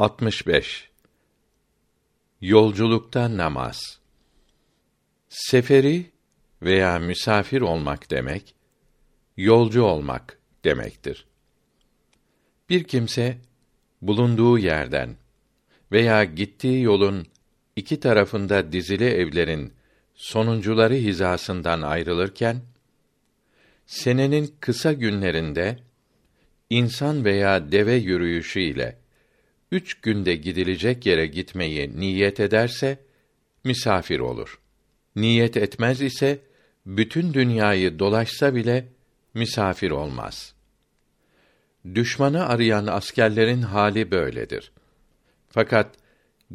65 Yolculukta namaz Seferi veya misafir olmak demek, yolcu olmak demektir. Bir kimse bulunduğu yerden veya gittiği yolun iki tarafında dizili evlerin sonuncuları hizasından ayrılırken senenin kısa günlerinde insan veya deve yürüyüşü ile üç günde gidilecek yere gitmeyi niyet ederse misafir olur. Niyet etmez ise bütün dünyayı dolaşsa bile misafir olmaz. Düşmanı arayan askerlerin hali böyledir. Fakat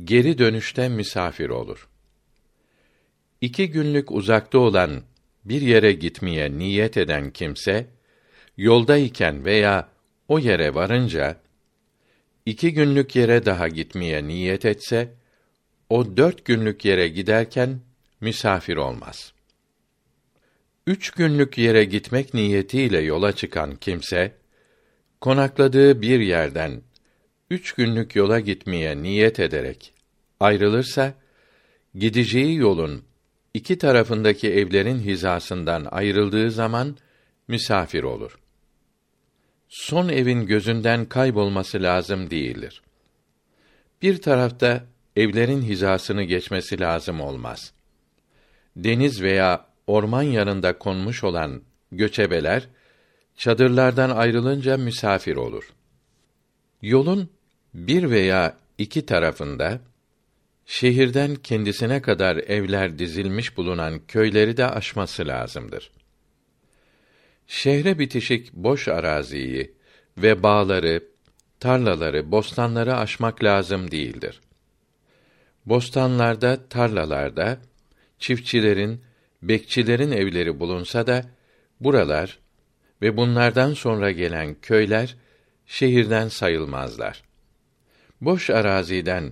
geri dönüşte misafir olur. İki günlük uzakta olan bir yere gitmeye niyet eden kimse, yoldayken veya o yere varınca, iki günlük yere daha gitmeye niyet etse, o dört günlük yere giderken misafir olmaz. Üç günlük yere gitmek niyetiyle yola çıkan kimse, konakladığı bir yerden üç günlük yola gitmeye niyet ederek ayrılırsa, gideceği yolun iki tarafındaki evlerin hizasından ayrıldığı zaman misafir olur. Son evin gözünden kaybolması lazım değildir. Bir tarafta evlerin hizasını geçmesi lazım olmaz. Deniz veya orman yanında konmuş olan göçebeler çadırlardan ayrılınca misafir olur. Yolun bir veya iki tarafında şehirden kendisine kadar evler dizilmiş bulunan köyleri de aşması lazımdır. Şehre bitişik boş araziyi ve bağları, tarlaları, bostanları aşmak lazım değildir. Bostanlarda, tarlalarda çiftçilerin, bekçilerin evleri bulunsa da buralar ve bunlardan sonra gelen köyler şehirden sayılmazlar. Boş araziden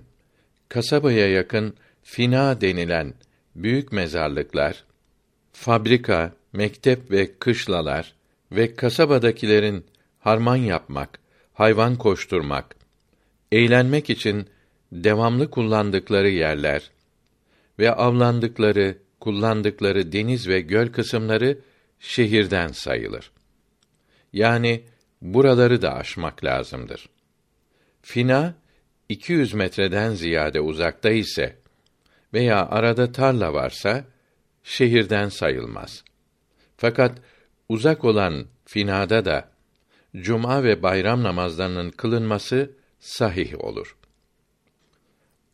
kasabaya yakın fina denilen büyük mezarlıklar, fabrika, mektep ve kışlalar ve kasabadakilerin harman yapmak, hayvan koşturmak, eğlenmek için devamlı kullandıkları yerler ve avlandıkları, kullandıkları deniz ve göl kısımları şehirden sayılır. Yani buraları da aşmak lazımdır. Fina 200 metreden ziyade uzakta ise veya arada tarla varsa şehirden sayılmaz. Fakat uzak olan finada da cuma ve bayram namazlarının kılınması sahih olur.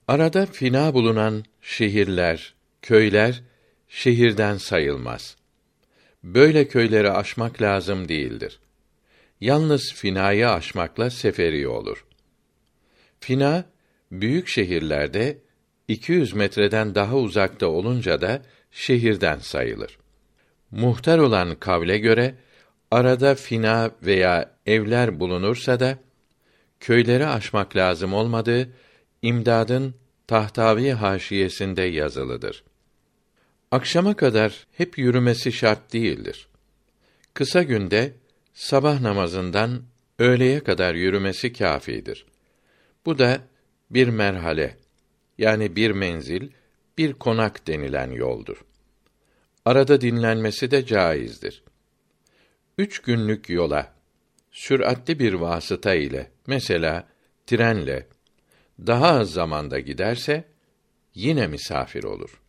Arada fina bulunan şehirler, köyler şehirden sayılmaz. Böyle köyleri aşmak lazım değildir. Yalnız finayı aşmakla seferi olur. Fina büyük şehirlerde 200 metreden daha uzakta olunca da şehirden sayılır. Muhtar olan kavle göre arada fina veya evler bulunursa da köyleri aşmak lazım olmadığı imdadın Tahtavi haşiyesinde yazılıdır. Akşama kadar hep yürümesi şart değildir. Kısa günde sabah namazından öğleye kadar yürümesi kâfidir. Bu da bir merhale yani bir menzil, bir konak denilen yoldur. Arada dinlenmesi de caizdir. Üç günlük yola, süratli bir vasıta ile, mesela trenle, daha az zamanda giderse, yine misafir olur.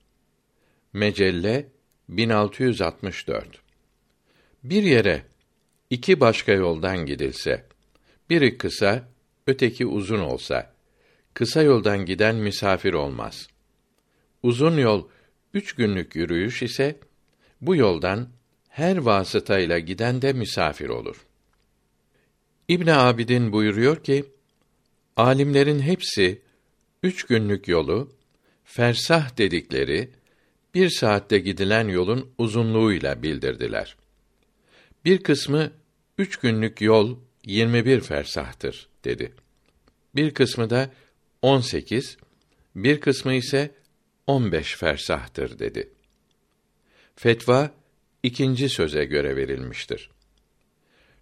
Mecelle 1664 Bir yere iki başka yoldan gidilse, biri kısa, öteki uzun olsa, kısa yoldan giden misafir olmaz. Uzun yol üç günlük yürüyüş ise, bu yoldan her vasıtayla giden de misafir olur. İbn Abidin buyuruyor ki, alimlerin hepsi üç günlük yolu fersah dedikleri bir saatte gidilen yolun uzunluğuyla bildirdiler. Bir kısmı üç günlük yol 21 fersahtır dedi. Bir kısmı da 18, bir kısmı ise 15 fersahtır dedi. Fetva ikinci söze göre verilmiştir.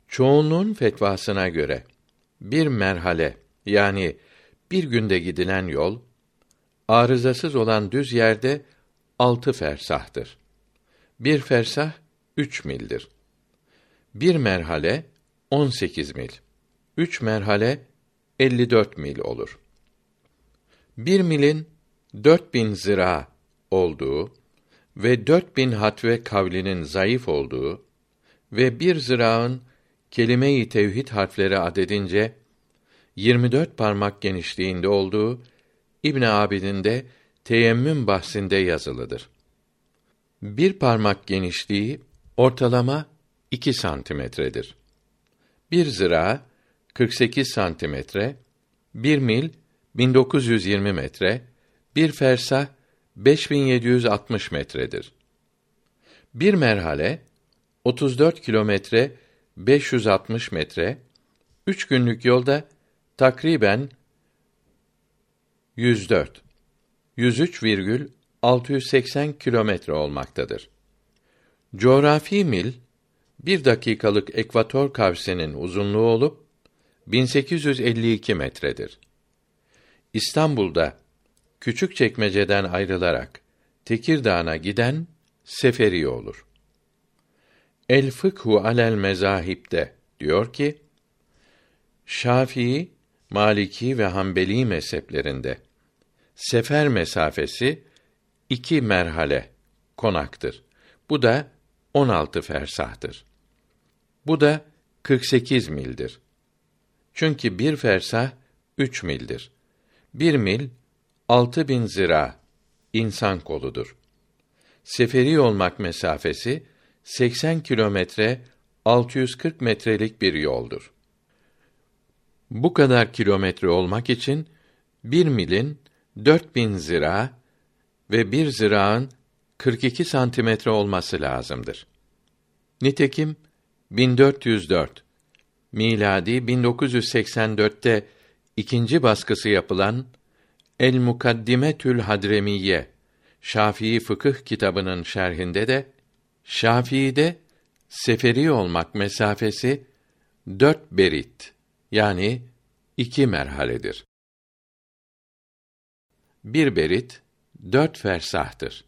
Çoğunluğun fetvasına göre bir merhale yani bir günde gidilen yol, arızasız olan düz yerde altı fersahtır. Bir fersah üç mildir. Bir merhale on sekiz mil. Üç merhale elli dört mil olur. Bir milin dört bin zira olduğu ve dört bin hatve kavlinin zayıf olduğu ve bir ziraın kelime-i tevhid harfleri adedince 24 parmak genişliğinde olduğu İbn Abidin de teyemmüm bahsinde yazılıdır. Bir parmak genişliği ortalama 2 santimetredir. Bir zira 48 santimetre, bir mil 1920 metre, bir fersah 5760 metredir. Bir merhale 34 kilometre 560 metre, üç günlük yolda takriben 104 103,680 kilometre olmaktadır. Coğrafi mil bir dakikalık ekvator kavsinin uzunluğu olup 1852 metredir. İstanbul'da küçük çekmeceden ayrılarak Tekirdağ'a giden seferi olur. El fıkhu alel mezahipte diyor ki Şafii, Maliki ve Hanbeli mezheplerinde sefer mesafesi iki merhale konaktır. Bu da 16 fersahtır. Bu da 48 mildir. Çünkü bir fersah üç mildir. Bir mil altı bin zira insan koludur. Seferi olmak mesafesi 80 kilometre 640 metrelik bir yoldur. Bu kadar kilometre olmak için bir milin 4000 zira ve bir ziraın 42 santimetre olması lazımdır. Nitekim 1404 miladi 1984'te ikinci baskısı yapılan El Mukaddimetül Hadremiye Şafii fıkıh kitabının şerhinde de Şafii'de seferi olmak mesafesi dört berit yani iki merhaledir. Bir berit dört fersahtır.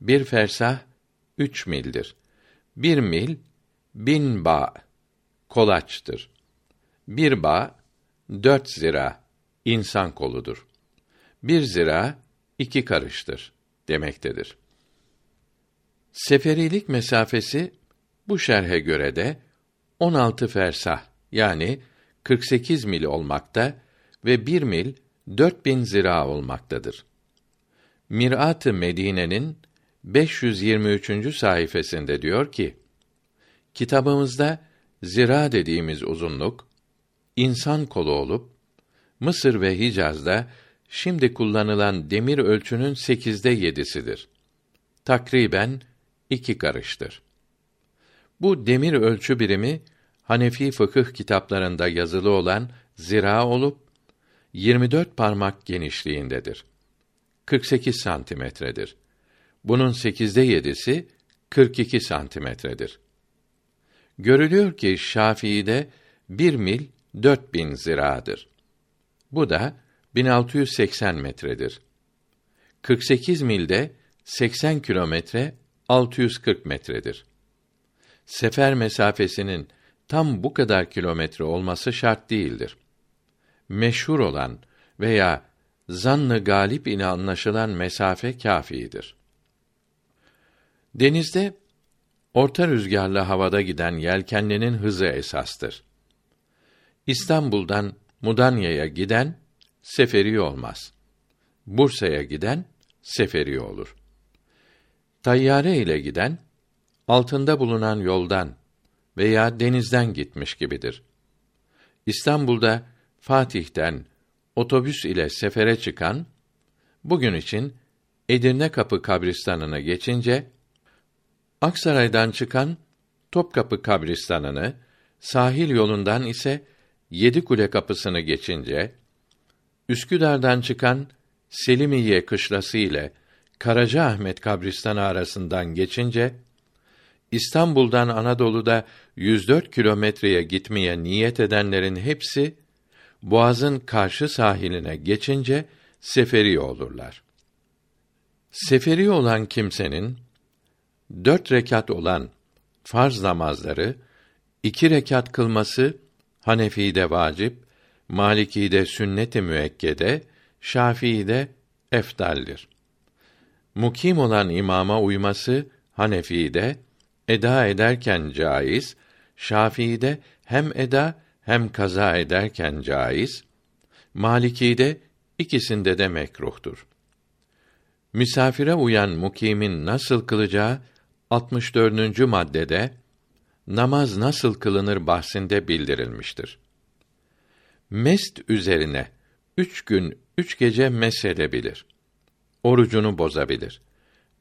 Bir fersah üç mildir. Bir mil bin ba kolaçtır. Bir ba dört zira insan koludur. Bir zira iki karıştır demektedir. Seferilik mesafesi bu şerhe göre de 16 fersah yani 48 mil olmakta ve bir mil 4000 zira olmaktadır. Mirat-ı Medine'nin 523. sayfasında diyor ki: Kitabımızda zira dediğimiz uzunluk insan kolu olup Mısır ve Hicaz'da şimdi kullanılan demir ölçünün sekizde yedisidir. Takriben iki karıştır. Bu demir ölçü birimi Hanefi fıkıh kitaplarında yazılı olan zira olup 24 parmak genişliğindedir. 48 santimetredir. Bunun sekizde yedisi 42 santimetredir. Görülüyor ki Şafii'de bir mil 4000 ziradır. Bu da 1680 metredir. 48 milde 80 kilometre 640 metredir. Sefer mesafesinin tam bu kadar kilometre olması şart değildir. Meşhur olan veya zannı galip ile anlaşılan mesafe kâfidir. Denizde orta rüzgarlı havada giden yelkenlinin hızı esastır. İstanbul'dan Mudanya'ya giden seferi olmaz. Bursa'ya giden seferi olur. Tayyare ile giden altında bulunan yoldan veya denizden gitmiş gibidir. İstanbul'da Fatih'ten otobüs ile sefere çıkan bugün için Edirne Kapı kabristanını geçince Aksaray'dan çıkan Topkapı kabristanını, sahil yolundan ise Yedikule kapısını geçince Üsküdar'dan çıkan Selimiye kışlası ile Karacaahmet kabristanı arasından geçince İstanbul'dan Anadolu'da 104 kilometreye gitmeye niyet edenlerin hepsi boğazın karşı sahiline geçince seferi olurlar. Seferi olan kimsenin dört rekat olan farz namazları iki rekat kılması Hanefi'de vacip, Maliki'de sünnet-i müekkede, Şafii'de efdaldir. Mukim olan imama uyması Hanefi'de eda ederken caiz, Şafii'de hem eda hem kaza ederken caiz, Maliki'de ikisinde de mekruhtur. Misafire uyan mukimin nasıl kılacağı 64. maddede namaz nasıl kılınır bahsinde bildirilmiştir. Mest üzerine üç gün üç gece mesedebilir. Orucunu bozabilir.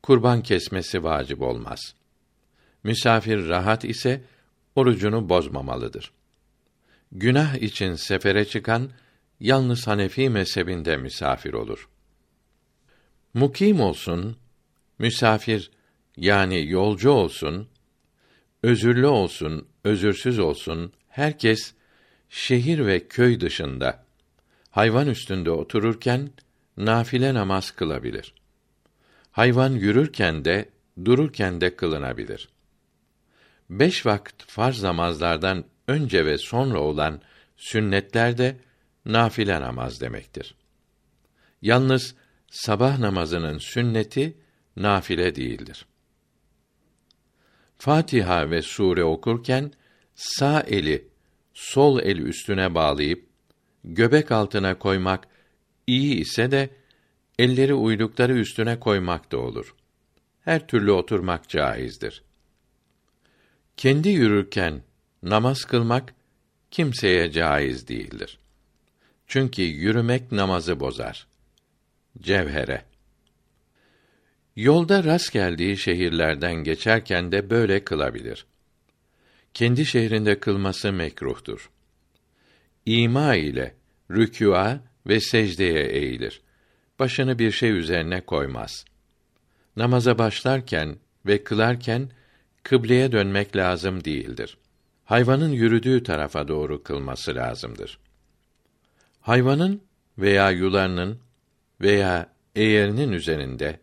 Kurban kesmesi vacip olmaz. Misafir rahat ise orucunu bozmamalıdır. Günah için sefere çıkan yalnız Hanefi mezhebinde misafir olur. Mukim olsun, misafir yani yolcu olsun, özürlü olsun, özürsüz olsun, herkes şehir ve köy dışında hayvan üstünde otururken nafile namaz kılabilir. Hayvan yürürken de dururken de kılınabilir. Beş vakit farz namazlardan önce ve sonra olan sünnetler de nafile namaz demektir. Yalnız sabah namazının sünneti nafile değildir. Fatiha ve sure okurken sağ eli sol el üstüne bağlayıp göbek altına koymak iyi ise de elleri uydukları üstüne koymak da olur. Her türlü oturmak caizdir. Kendi yürürken namaz kılmak kimseye caiz değildir. Çünkü yürümek namazı bozar. Cevhere Yolda rast geldiği şehirlerden geçerken de böyle kılabilir. Kendi şehrinde kılması mekruhtur. İma ile rükûa ve secdeye eğilir. Başını bir şey üzerine koymaz. Namaza başlarken ve kılarken kıbleye dönmek lazım değildir. Hayvanın yürüdüğü tarafa doğru kılması lazımdır. Hayvanın veya yularının veya eğerinin üzerinde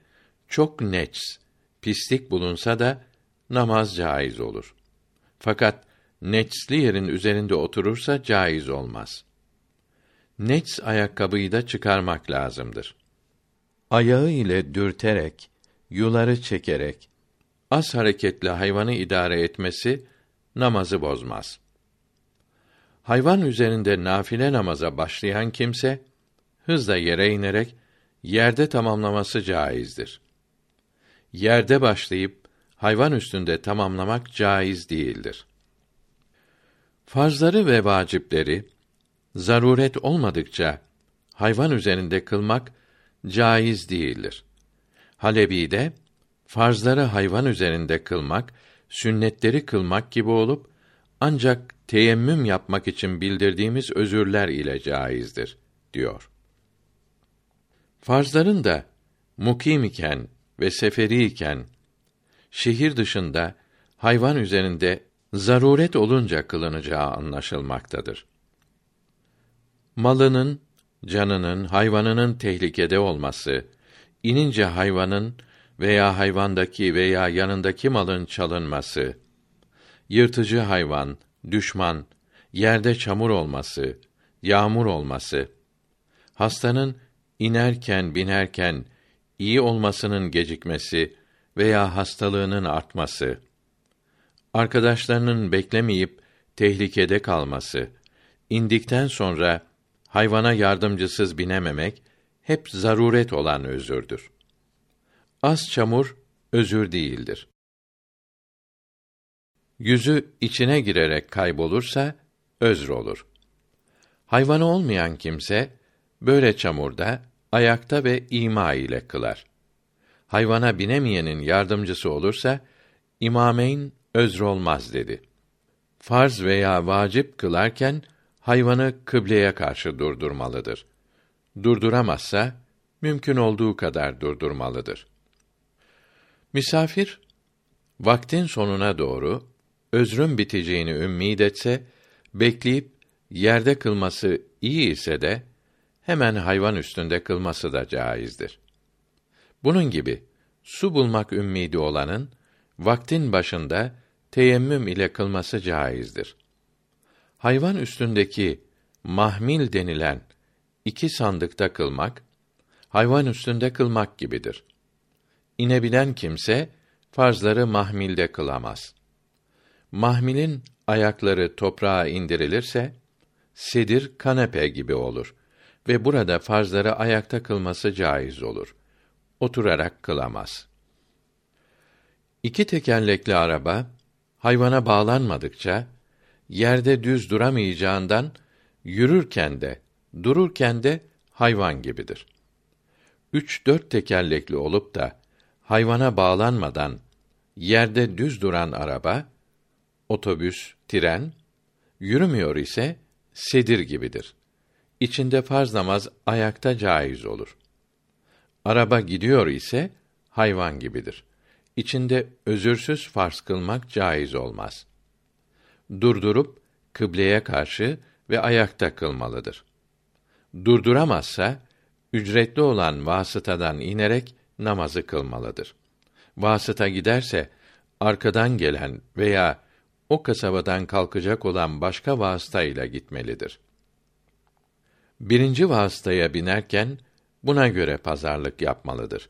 çok neç, pislik bulunsa da namaz caiz olur. Fakat neçli yerin üzerinde oturursa caiz olmaz. Neç ayakkabıyı da çıkarmak lazımdır. Ayağı ile dürterek, yuları çekerek, az hareketli hayvanı idare etmesi namazı bozmaz. Hayvan üzerinde nafile namaza başlayan kimse hızla yere inerek yerde tamamlaması caizdir. Yerde başlayıp hayvan üstünde tamamlamak caiz değildir. Farzları ve vacipleri zaruret olmadıkça hayvan üzerinde kılmak caiz değildir. Halebi'de farzları hayvan üzerinde kılmak, sünnetleri kılmak gibi olup ancak teyemmüm yapmak için bildirdiğimiz özürler ile caizdir diyor. Farzların da mukim iken ve seferi iken şehir dışında hayvan üzerinde zaruret olunca kılınacağı anlaşılmaktadır. Malının, canının, hayvanının tehlikede olması, inince hayvanın veya hayvandaki veya yanındaki malın çalınması, yırtıcı hayvan, düşman, yerde çamur olması, yağmur olması, hastanın inerken binerken iyi olmasının gecikmesi veya hastalığının artması, arkadaşlarının beklemeyip tehlikede kalması, indikten sonra hayvana yardımcısız binememek hep zaruret olan özürdür. Az çamur özür değildir. Yüzü içine girerek kaybolursa özr olur. Hayvanı olmayan kimse böyle çamurda ayakta ve ima ile kılar. Hayvana binemeyenin yardımcısı olursa imameyn özr olmaz dedi. Farz veya vacip kılarken hayvanı kıbleye karşı durdurmalıdır. Durduramazsa mümkün olduğu kadar durdurmalıdır. Misafir vaktin sonuna doğru özrün biteceğini ümmid etse bekleyip yerde kılması iyi ise de hemen hayvan üstünde kılması da caizdir. Bunun gibi su bulmak ümmidi olanın vaktin başında teyemmüm ile kılması caizdir. Hayvan üstündeki mahmil denilen iki sandıkta kılmak, hayvan üstünde kılmak gibidir. İnebilen kimse farzları mahmilde kılamaz. Mahmilin ayakları toprağa indirilirse sedir kanepe gibi olur ve burada farzları ayakta kılması caiz olur. Oturarak kılamaz. İki tekerlekli araba hayvana bağlanmadıkça yerde düz duramayacağından yürürken de dururken de hayvan gibidir. Üç dört tekerlekli olup da hayvana bağlanmadan yerde düz duran araba, otobüs, tren, yürümüyor ise sedir gibidir. İçinde farz namaz ayakta caiz olur. Araba gidiyor ise hayvan gibidir. İçinde özürsüz farz kılmak caiz olmaz. Durdurup kıbleye karşı ve ayakta kılmalıdır. Durduramazsa ücretli olan vasıtadan inerek namazı kılmalıdır. Vasıta giderse arkadan gelen veya o kasabadan kalkacak olan başka vasıta ile gitmelidir. Birinci vasıtaya binerken buna göre pazarlık yapmalıdır.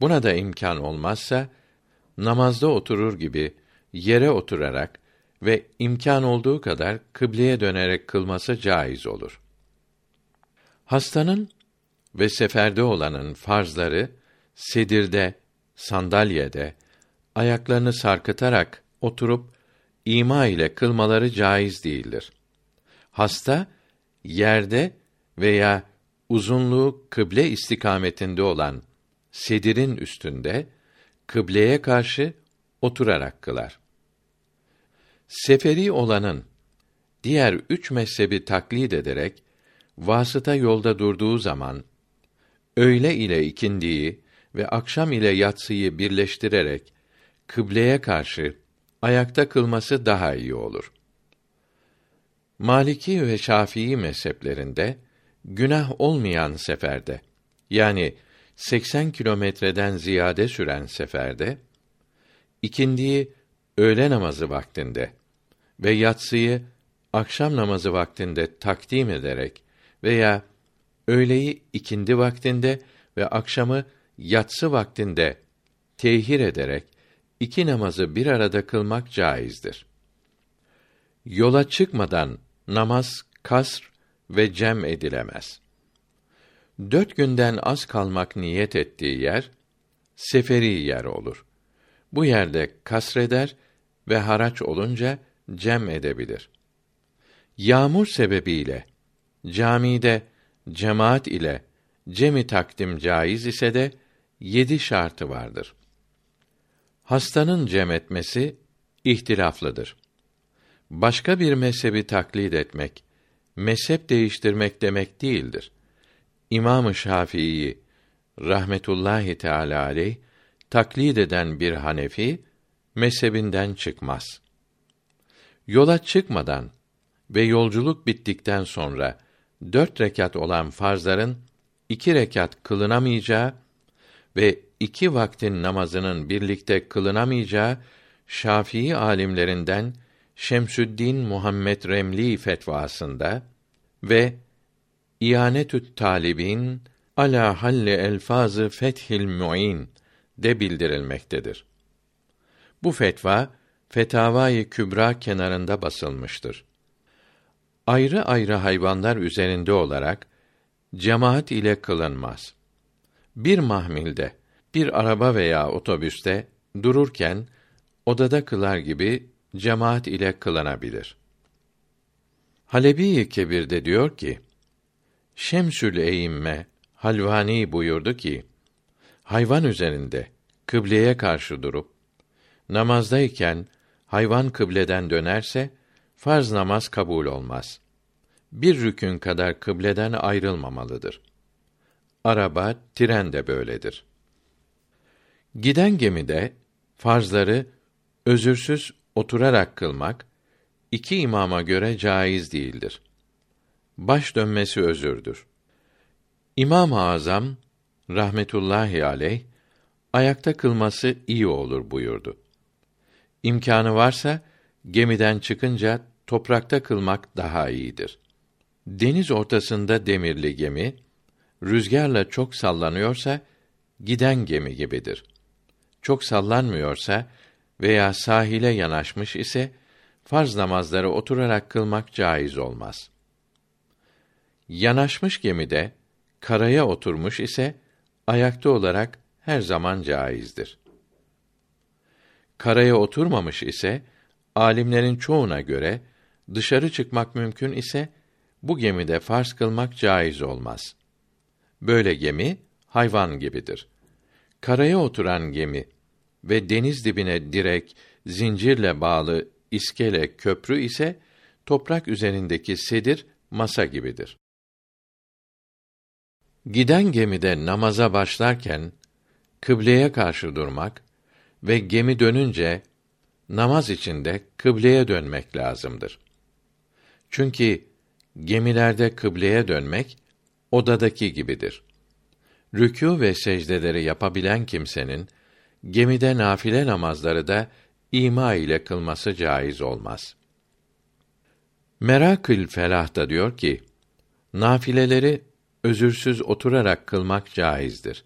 Buna da imkan olmazsa namazda oturur gibi yere oturarak ve imkan olduğu kadar kıbleye dönerek kılması caiz olur. Hastanın ve seferde olanın farzları sedirde, sandalyede, ayaklarını sarkıtarak oturup ima ile kılmaları caiz değildir. Hasta yerde veya uzunluğu kıble istikametinde olan sedirin üstünde kıbleye karşı oturarak kılar. Seferi olanın diğer üç mezhebi taklid ederek vasıta yolda durduğu zaman öğle ile ikindiyi ve akşam ile yatsıyı birleştirerek kıbleye karşı ayakta kılması daha iyi olur. Maliki ve Şafii mezheplerinde günah olmayan seferde yani 80 kilometreden ziyade süren seferde ikindiyi öğle namazı vaktinde ve yatsıyı akşam namazı vaktinde takdim ederek veya öğleyi ikindi vaktinde ve akşamı yatsı vaktinde tehir ederek iki namazı bir arada kılmak caizdir. Yola çıkmadan namaz kasr ve cem edilemez. Dört günden az kalmak niyet ettiği yer, seferi yer olur. Bu yerde kasreder ve haraç olunca cem edebilir. Yağmur sebebiyle camide cemaat ile cemi takdim caiz ise de yedi şartı vardır. Hastanın cem etmesi ihtilaflıdır. Başka bir mezhebi taklit etmek, mezhep değiştirmek demek değildir. İmam-ı Şafii rahmetullahi teala aleyh taklit eden bir Hanefi mezhebinden çıkmaz. Yola çıkmadan ve yolculuk bittikten sonra dört rekat olan farzların iki rekat kılınamayacağı ve iki vaktin namazının birlikte kılınamayacağı Şafii alimlerinden Şemsüddin Muhammed Remli fetvasında ve İanetü't Talibin ala halli elfazı Fethil Muin de bildirilmektedir. Bu fetva Fetavai Kübra kenarında basılmıştır. Ayrı ayrı hayvanlar üzerinde olarak cemaat ile kılınmaz. Bir mahmilde, bir araba veya otobüste dururken odada kılar gibi cemaat ile kılınabilir. Halebi Kebir'de diyor ki: Şemsül Eyimme Halvani buyurdu ki: Hayvan üzerinde kıbleye karşı durup namazdayken hayvan kıbleden dönerse farz namaz kabul olmaz. Bir rükün kadar kıbleden ayrılmamalıdır. Araba, tren de böyledir. Giden gemide farzları özürsüz oturarak kılmak iki imama göre caiz değildir. baş dönmesi özürdür. İmam-ı Azam rahmetullahi aleyh ayakta kılması iyi olur buyurdu. İmkanı varsa gemiden çıkınca toprakta kılmak daha iyidir. Deniz ortasında demirli gemi rüzgarla çok sallanıyorsa giden gemi gibidir. Çok sallanmıyorsa veya sahile yanaşmış ise farz namazları oturarak kılmak caiz olmaz. Yanaşmış gemide karaya oturmuş ise ayakta olarak her zaman caizdir. Karaya oturmamış ise alimlerin çoğuna göre dışarı çıkmak mümkün ise bu gemide farz kılmak caiz olmaz. Böyle gemi hayvan gibidir. Karaya oturan gemi ve deniz dibine direk, zincirle bağlı iskele, köprü ise toprak üzerindeki sedir, masa gibidir. Giden gemide namaza başlarken kıbleye karşı durmak ve gemi dönünce namaz içinde kıbleye dönmek lazımdır. Çünkü gemilerde kıbleye dönmek odadaki gibidir. Rükû ve secdeleri yapabilen kimsenin gemide nafile namazları da ima ile kılması caiz olmaz. Merakül Felah da diyor ki, nafileleri özürsüz oturarak kılmak caizdir.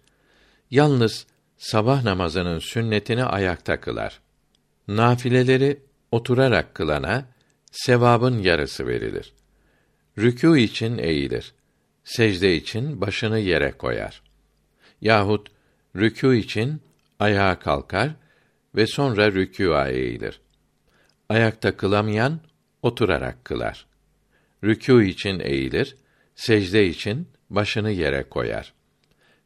Yalnız sabah namazının sünnetini ayakta kılar. Nafileleri oturarak kılana sevabın yarısı verilir. Rükû için eğilir. Secde için başını yere koyar. Yahut rükû için ayağa kalkar ve sonra rükûa eğilir. Ayakta kılamayan oturarak kılar. Rükû için eğilir, secde için başını yere koyar.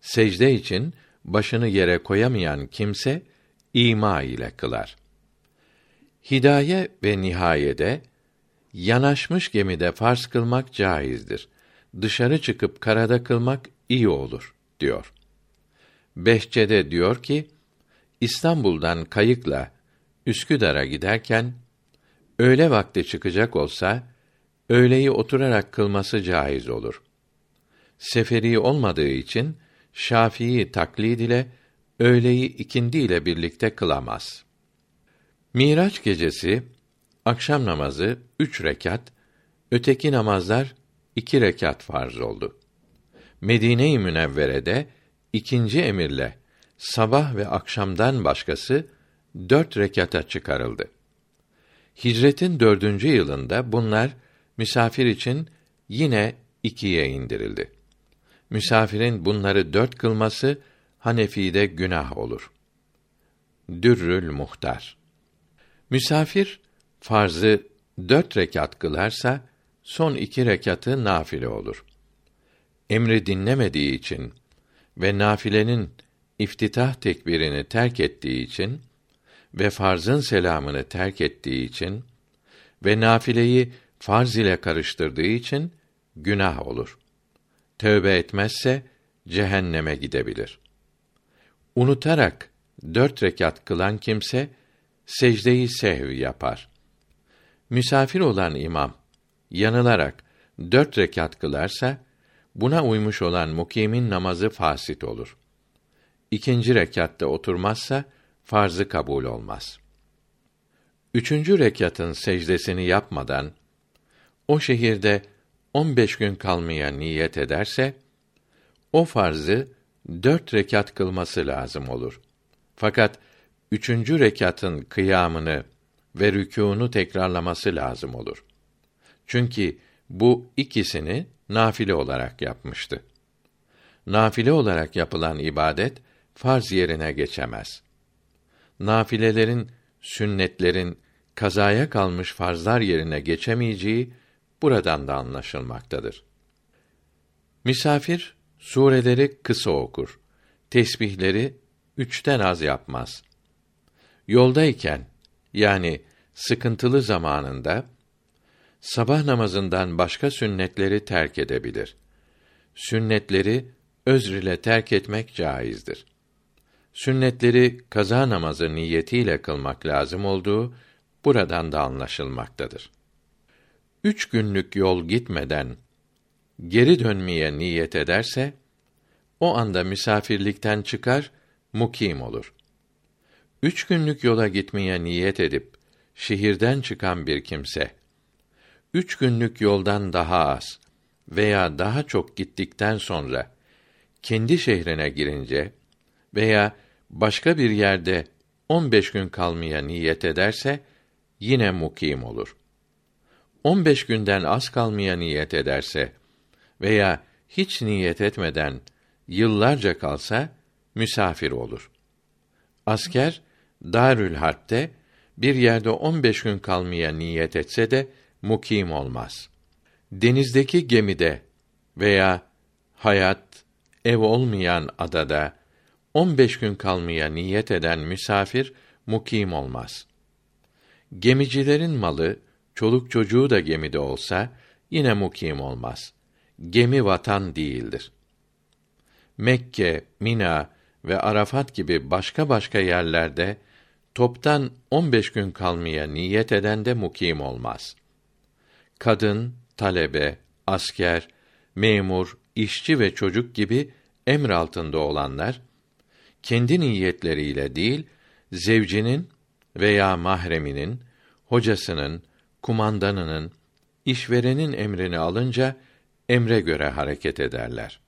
Secde için başını yere koyamayan kimse ima ile kılar. Hidaye ve nihayede yanaşmış gemide farz kılmak caizdir. Dışarı çıkıp karada kılmak iyi olur diyor. Behçede diyor ki İstanbul'dan kayıkla Üsküdar'a giderken öğle vakti çıkacak olsa öğleyi oturarak kılması caiz olur. Seferi olmadığı için Şafii taklid ile öğleyi ikindi ile birlikte kılamaz. Miraç gecesi akşam namazı üç rekat, öteki namazlar iki rekat farz oldu. Medine-i Münevvere'de ikinci emirle sabah ve akşamdan başkası dört rekata çıkarıldı. Hicretin dördüncü yılında bunlar misafir için yine ikiye indirildi. Misafirin bunları dört kılması Hanefi'de günah olur. Dürrül Muhtar Misafir farzı dört rekat kılarsa son iki rekatı nafile olur. Emri dinlemediği için ve nafilenin iftitah tekbirini terk ettiği için ve farzın selamını terk ettiği için ve nafileyi farz ile karıştırdığı için günah olur. Tövbe etmezse cehenneme gidebilir. Unutarak dört rekat kılan kimse secdeyi sehv yapar. Misafir olan imam yanılarak dört rekat kılarsa buna uymuş olan mukimin namazı fasit olur ikinci rekatta oturmazsa farzı kabul olmaz. Üçüncü rekatın secdesini yapmadan o şehirde on beş gün kalmaya niyet ederse o farzı dört rekat kılması lazım olur. Fakat üçüncü rekatın kıyamını ve rükûnu tekrarlaması lazım olur. Çünkü bu ikisini nafile olarak yapmıştı. Nafile olarak yapılan ibadet farz yerine geçemez. Nafilelerin, sünnetlerin kazaya kalmış farzlar yerine geçemeyeceği buradan da anlaşılmaktadır. Misafir sureleri kısa okur. Tesbihleri üçten az yapmaz. Yoldayken yani sıkıntılı zamanında sabah namazından başka sünnetleri terk edebilir. Sünnetleri özr ile terk etmek caizdir sünnetleri kaza namazı niyetiyle kılmak lazım olduğu buradan da anlaşılmaktadır. Üç günlük yol gitmeden geri dönmeye niyet ederse o anda misafirlikten çıkar, mukim olur. Üç günlük yola gitmeye niyet edip şehirden çıkan bir kimse üç günlük yoldan daha az veya daha çok gittikten sonra kendi şehrine girince veya başka bir yerde on beş gün kalmaya niyet ederse yine mukim olur. On beş günden az kalmaya niyet ederse veya hiç niyet etmeden yıllarca kalsa misafir olur. Asker Darül Harp'te bir yerde on beş gün kalmaya niyet etse de mukim olmaz. Denizdeki gemide veya hayat ev olmayan adada on beş gün kalmaya niyet eden misafir mukim olmaz. Gemicilerin malı, çoluk çocuğu da gemide olsa yine mukim olmaz. Gemi vatan değildir. Mekke, Mina ve Arafat gibi başka başka yerlerde toptan 15 gün kalmaya niyet eden de mukim olmaz. Kadın, talebe, asker, memur, işçi ve çocuk gibi emr altında olanlar kendi niyetleriyle değil zevcinin veya mahreminin, hocasının, kumandanının, işverenin emrini alınca emre göre hareket ederler.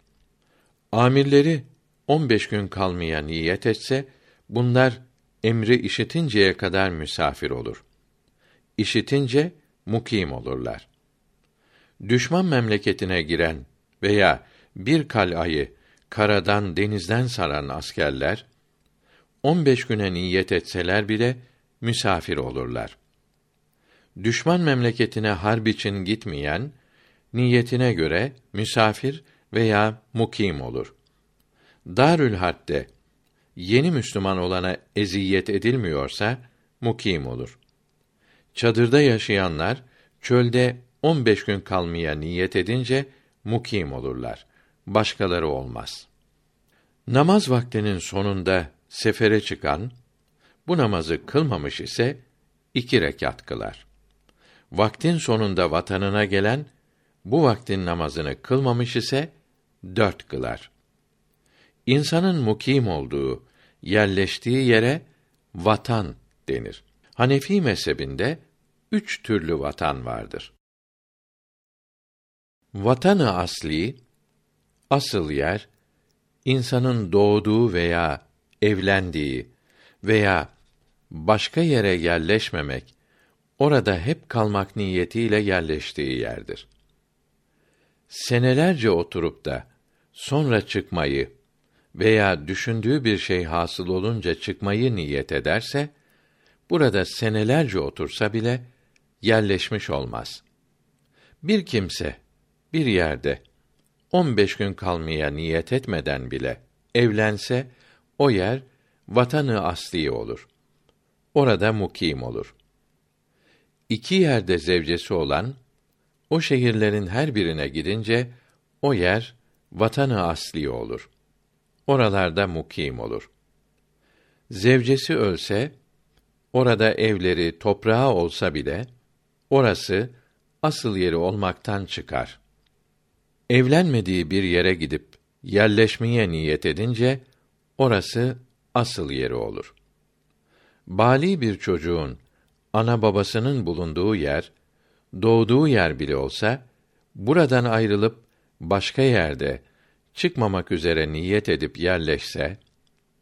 Amirleri 15 gün kalmaya niyet etse bunlar emri işitinceye kadar misafir olur. İşitince mukim olurlar. Düşman memleketine giren veya bir kalayı karadan denizden saran askerler 15 güne niyet etseler bile misafir olurlar. Düşman memleketine harp için gitmeyen niyetine göre misafir veya mukim olur. Darül Harp'te yeni Müslüman olana eziyet edilmiyorsa mukim olur. Çadırda yaşayanlar çölde 15 gün kalmaya niyet edince mukim olurlar. Başkaları olmaz. Namaz vaktinin sonunda sefere çıkan bu namazı kılmamış ise iki rekat kılar. Vaktin sonunda vatanına gelen bu vaktin namazını kılmamış ise dört kılar. İnsanın mukim olduğu, yerleştiği yere vatan denir. Hanefi mezhebinde üç türlü vatan vardır. Vatanı asli, asıl yer, insanın doğduğu veya evlendiği veya başka yere yerleşmemek, orada hep kalmak niyetiyle yerleştiği yerdir. Senelerce oturup da sonra çıkmayı veya düşündüğü bir şey hasıl olunca çıkmayı niyet ederse, burada senelerce otursa bile yerleşmiş olmaz. Bir kimse bir yerde 15 gün kalmaya niyet etmeden bile evlense o yer vatanı asli olur. Orada mukim olur. İki yerde zevcesi olan o şehirlerin her birine gidince o yer vatanı asli olur. Oralarda mukim olur. Zevcesi ölse orada evleri, toprağı olsa bile orası asıl yeri olmaktan çıkar. Evlenmediği bir yere gidip yerleşmeye niyet edince orası asıl yeri olur. Bali bir çocuğun ana babasının bulunduğu yer, doğduğu yer bile olsa buradan ayrılıp başka yerde çıkmamak üzere niyet edip yerleşse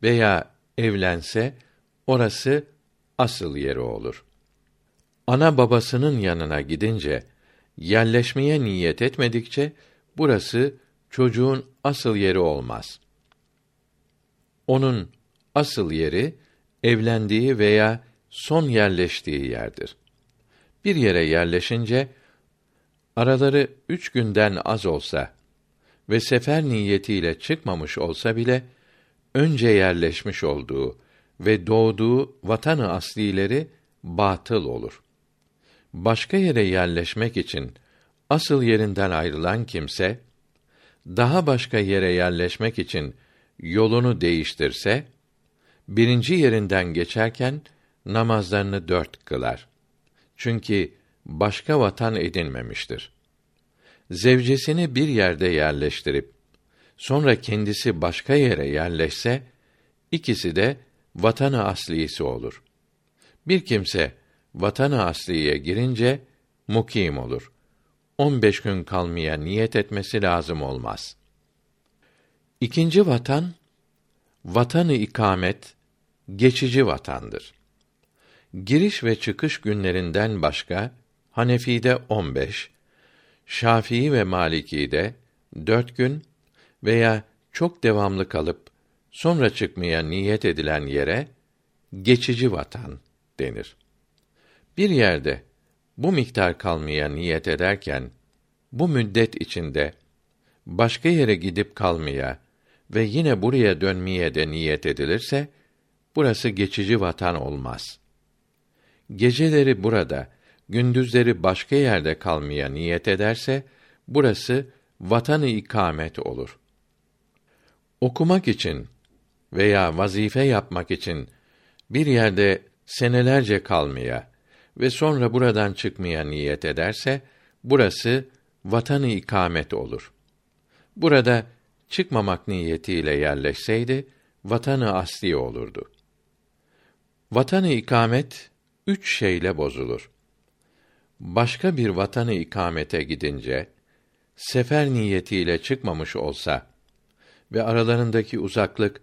veya evlense orası asıl yeri olur. Ana babasının yanına gidince yerleşmeye niyet etmedikçe burası çocuğun asıl yeri olmaz. Onun asıl yeri evlendiği veya son yerleştiği yerdir. Bir yere yerleşince araları üç günden az olsa ve sefer niyetiyle çıkmamış olsa bile önce yerleşmiş olduğu ve doğduğu vatanı aslileri batıl olur. Başka yere yerleşmek için asıl yerinden ayrılan kimse daha başka yere yerleşmek için yolunu değiştirse birinci yerinden geçerken namazlarını dört kılar. Çünkü başka vatan edinmemiştir. zevcesini bir yerde yerleştirip sonra kendisi başka yere yerleşse ikisi de vatanı aslisi olur. Bir kimse vatanı asliye girince mukim olur. 15 gün kalmaya niyet etmesi lazım olmaz. İkinci vatan vatanı ikamet geçici vatandır. Giriş ve çıkış günlerinden başka Hanefi'de 15, Şafii ve Maliki'de dört gün veya çok devamlı kalıp sonra çıkmaya niyet edilen yere geçici vatan denir. Bir yerde bu miktar kalmaya niyet ederken bu müddet içinde başka yere gidip kalmaya ve yine buraya dönmeye de niyet edilirse burası geçici vatan olmaz. Geceleri burada, gündüzleri başka yerde kalmaya niyet ederse burası vatanı ikamet olur. Okumak için veya vazife yapmak için bir yerde senelerce kalmaya ve sonra buradan çıkmaya niyet ederse burası vatanı ikamet olur. Burada çıkmamak niyetiyle yerleşseydi vatanı asli olurdu. Vatanı ikamet üç şeyle bozulur. Başka bir vatanı ikamete gidince sefer niyetiyle çıkmamış olsa ve aralarındaki uzaklık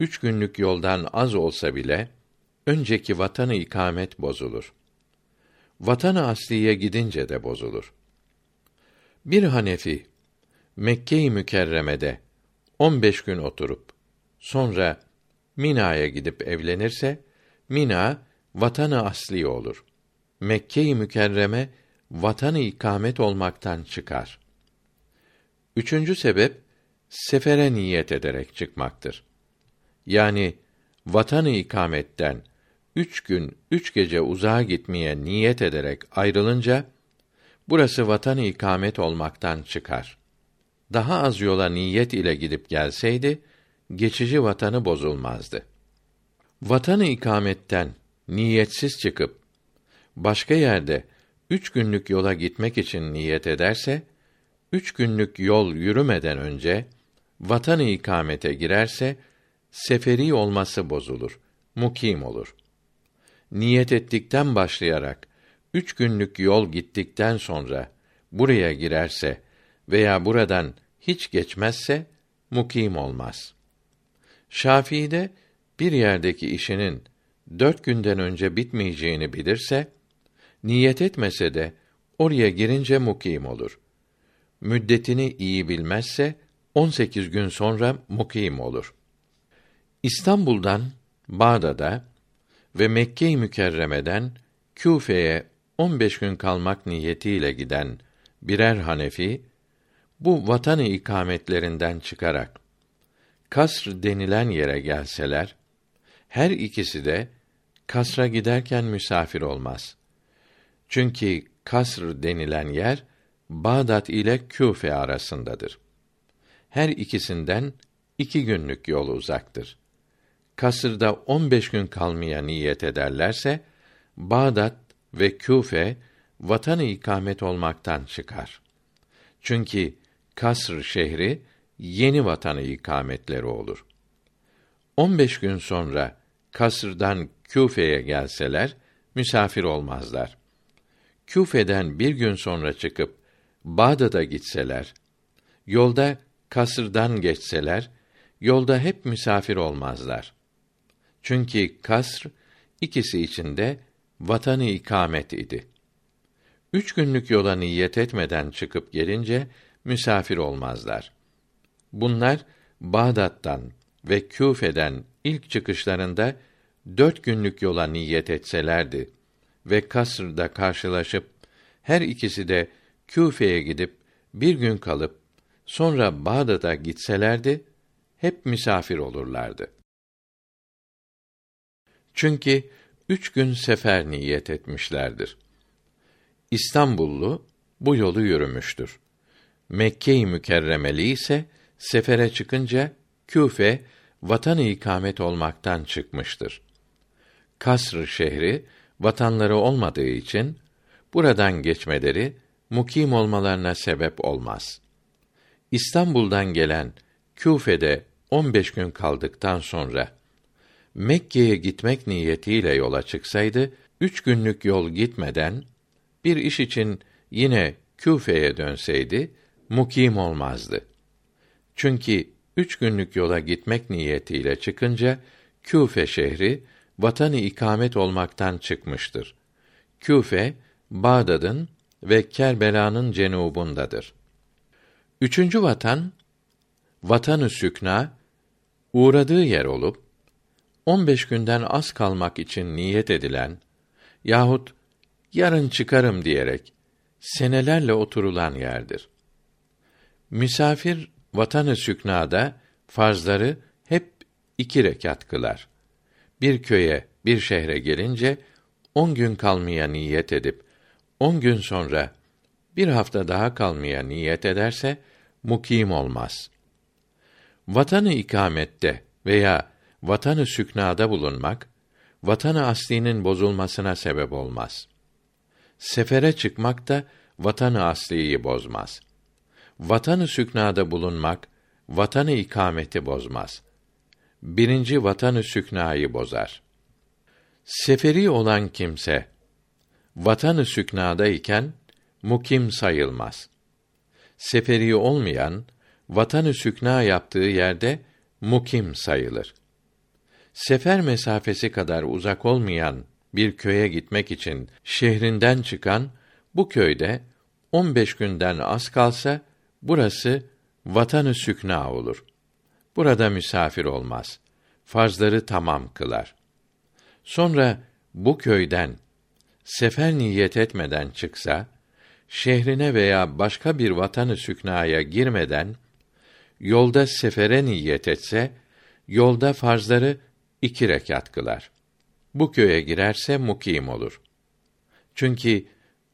üç günlük yoldan az olsa bile önceki vatanı ikamet bozulur. Vatanı asliye gidince de bozulur. Bir Hanefi Mekke-i Mükerreme'de 15 gün oturup sonra Mina'ya gidip evlenirse Mina vatanı asli olur. Mekke-i Mükerreme vatanı ikamet olmaktan çıkar. Üçüncü sebep sefere niyet ederek çıkmaktır. Yani vatanı ikametten üç gün üç gece uzağa gitmeye niyet ederek ayrılınca burası vatanı ikamet olmaktan çıkar. Daha az yola niyet ile gidip gelseydi geçici vatanı bozulmazdı. Vatanı ikametten niyetsiz çıkıp başka yerde üç günlük yola gitmek için niyet ederse, üç günlük yol yürümeden önce vatanı ikamete girerse seferi olması bozulur, mukim olur. Niyet ettikten başlayarak üç günlük yol gittikten sonra buraya girerse veya buradan hiç geçmezse mukim olmaz. Şafii'de bir yerdeki işinin dört günden önce bitmeyeceğini bilirse, niyet etmese de oraya girince mukim olur. Müddetini iyi bilmezse 18 gün sonra mukim olur. İstanbul'dan Bağdat'a ve Mekke-i Mükerreme'den Küfe'ye 15 gün kalmak niyetiyle giden birer Hanefi bu vatanı ikametlerinden çıkarak Kasr denilen yere gelseler her ikisi de kasra giderken misafir olmaz. Çünkü kasr denilen yer Bağdat ile Küfe arasındadır. Her ikisinden iki günlük yol uzaktır. Kasırda on beş gün kalmaya niyet ederlerse, Bağdat ve Küfe vatanı ikamet olmaktan çıkar. Çünkü Kasr şehri yeni vatanı ikametleri olur. On beş gün sonra Kasr'dan Küfe'ye gelseler misafir olmazlar. Küfe'den bir gün sonra çıkıp Bağdat'a gitseler, yolda Kasr'dan geçseler, yolda hep misafir olmazlar. Çünkü Kasr ikisi içinde vatanı ikamet idi. Üç günlük yola niyet etmeden çıkıp gelince misafir olmazlar. Bunlar Bağdat'tan ve Küfe'den ilk çıkışlarında dört günlük yola niyet etselerdi ve Kasr'da karşılaşıp her ikisi de Küfe'ye gidip bir gün kalıp sonra Bağdat'a gitselerdi hep misafir olurlardı. Çünkü üç gün sefer niyet etmişlerdir. İstanbullu bu yolu yürümüştür. Mekke-i Mükerremeli ise sefere çıkınca Küfe vatan ikamet olmaktan çıkmıştır. Kasr şehri vatanları olmadığı için buradan geçmeleri mukim olmalarına sebep olmaz. İstanbul'dan gelen Küfe'de 15 gün kaldıktan sonra Mekke'ye gitmek niyetiyle yola çıksaydı, üç günlük yol gitmeden bir iş için yine Küfe'ye dönseydi, mukim olmazdı. Çünkü üç günlük yola gitmek niyetiyle çıkınca, Küfe şehri, vatanı ikamet olmaktan çıkmıştır. Küfe, Bağdat'ın ve Kerbela'nın cenubundadır. Üçüncü vatan, vatanı sükna, uğradığı yer olup, 15 günden az kalmak için niyet edilen yahut yarın çıkarım diyerek senelerle oturulan yerdir. Misafir vatanı süknada farzları hep iki rekat kılar. Bir köye, bir şehre gelince on gün kalmaya niyet edip on gün sonra bir hafta daha kalmaya niyet ederse mukim olmaz. Vatanı ikamette veya vatanı süknada bulunmak vatanı aslinin bozulmasına sebep olmaz. Sefere çıkmak da vatanı asliyi bozmaz. Vatanı süknada bulunmak vatanı ikameti bozmaz. Birinci vatanı süknayı bozar. Seferi olan kimse vatanı süknada iken mukim sayılmaz. Seferi olmayan vatanı sükna yaptığı yerde mukim sayılır sefer mesafesi kadar uzak olmayan bir köye gitmek için şehrinden çıkan bu köyde 15 günden az kalsa burası vatanı sükna olur. Burada misafir olmaz. Farzları tamam kılar. Sonra bu köyden sefer niyet etmeden çıksa, şehrine veya başka bir vatanı süknaya girmeden yolda sefere niyet etse, yolda farzları iki rekat kılar. Bu köye girerse mukim olur. Çünkü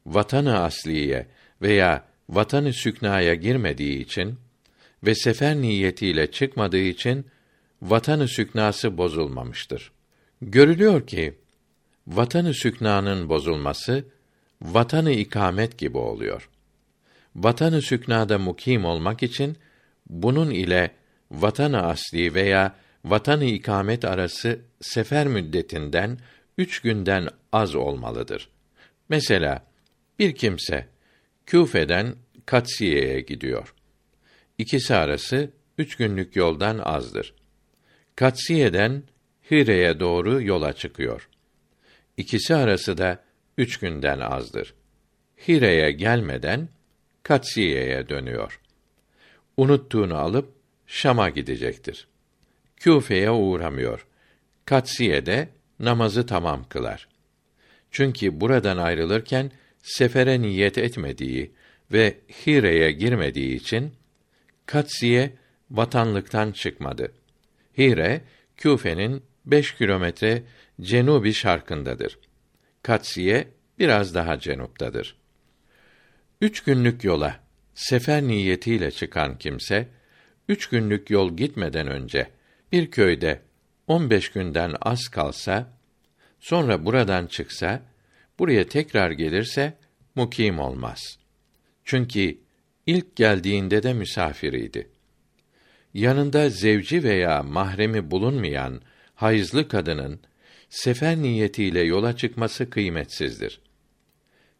vatanı asliye veya vatanı süknaya girmediği için ve sefer niyetiyle çıkmadığı için vatanı süknası bozulmamıştır. Görülüyor ki vatanı süknanın bozulması vatanı ikamet gibi oluyor. Vatanı süknada mukim olmak için bunun ile vatanı asli veya vatanı ikamet arası sefer müddetinden üç günden az olmalıdır. Mesela bir kimse Küfe'den Katsiye'ye gidiyor. İkisi arası üç günlük yoldan azdır. Katsiye'den Hire'ye doğru yola çıkıyor. İkisi arası da üç günden azdır. Hire'ye gelmeden Katsiye'ye dönüyor. Unuttuğunu alıp Şam'a gidecektir. Küfe'ye uğramıyor. Katsiye'de namazı tamam kılar. Çünkü buradan ayrılırken sefere niyet etmediği ve Hire'ye girmediği için Katsiye vatanlıktan çıkmadı. Hire Küfe'nin beş kilometre cenubi şarkındadır. Katsiye biraz daha cenuptadır. Üç günlük yola sefer niyetiyle çıkan kimse, üç günlük yol gitmeden önce bir köyde 15 günden az kalsa, sonra buradan çıksa, buraya tekrar gelirse mukim olmaz. Çünkü ilk geldiğinde de misafiriydi. Yanında zevci veya mahremi bulunmayan hayızlı kadının sefer niyetiyle yola çıkması kıymetsizdir.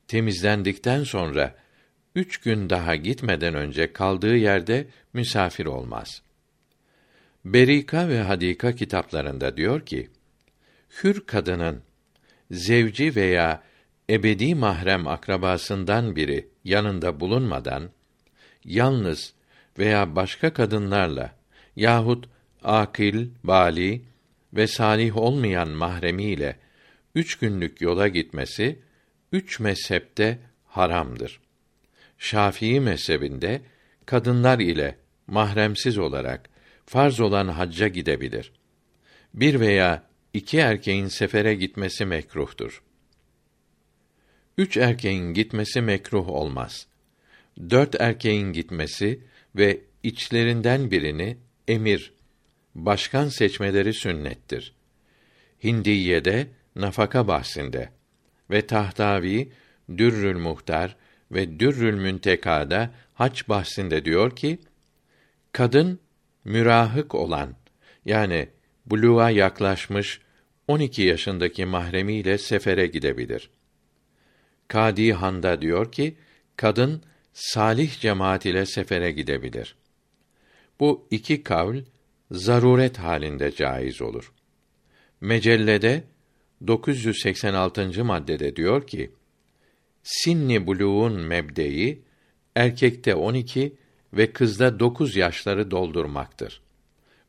Temizlendikten sonra üç gün daha gitmeden önce kaldığı yerde misafir olmaz.'' Berika ve Hadika kitaplarında diyor ki, hür kadının zevci veya ebedi mahrem akrabasından biri yanında bulunmadan yalnız veya başka kadınlarla yahut akil, bali ve salih olmayan mahremiyle üç günlük yola gitmesi üç mezhepte haramdır. Şafii mezhebinde kadınlar ile mahremsiz olarak farz olan hacca gidebilir. Bir veya iki erkeğin sefere gitmesi mekruhtur. Üç erkeğin gitmesi mekruh olmaz. Dört erkeğin gitmesi ve içlerinden birini emir, başkan seçmeleri sünnettir. Hindiye'de nafaka bahsinde ve Tahtavi, Dürrül Muhtar ve Dürrül Münteka'da haç bahsinde diyor ki, kadın mürahık olan yani buluğa yaklaşmış 12 yaşındaki mahremiyle sefere gidebilir. Kadi Handa diyor ki, kadın salih cemaat ile sefere gidebilir. Bu iki kavl zaruret halinde caiz olur. Mecellede 986. maddede diyor ki: Sinni buluğun mebdeyi erkekte 12 ve kızda 9 yaşları doldurmaktır.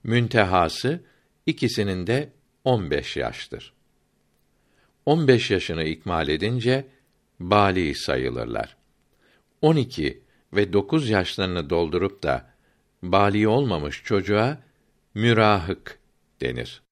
Müntehası ikisinin de 15 yaştır. 15 yaşını ikmal edince bali sayılırlar. 12 ve 9 yaşlarını doldurup da bali olmamış çocuğa mürahık denir.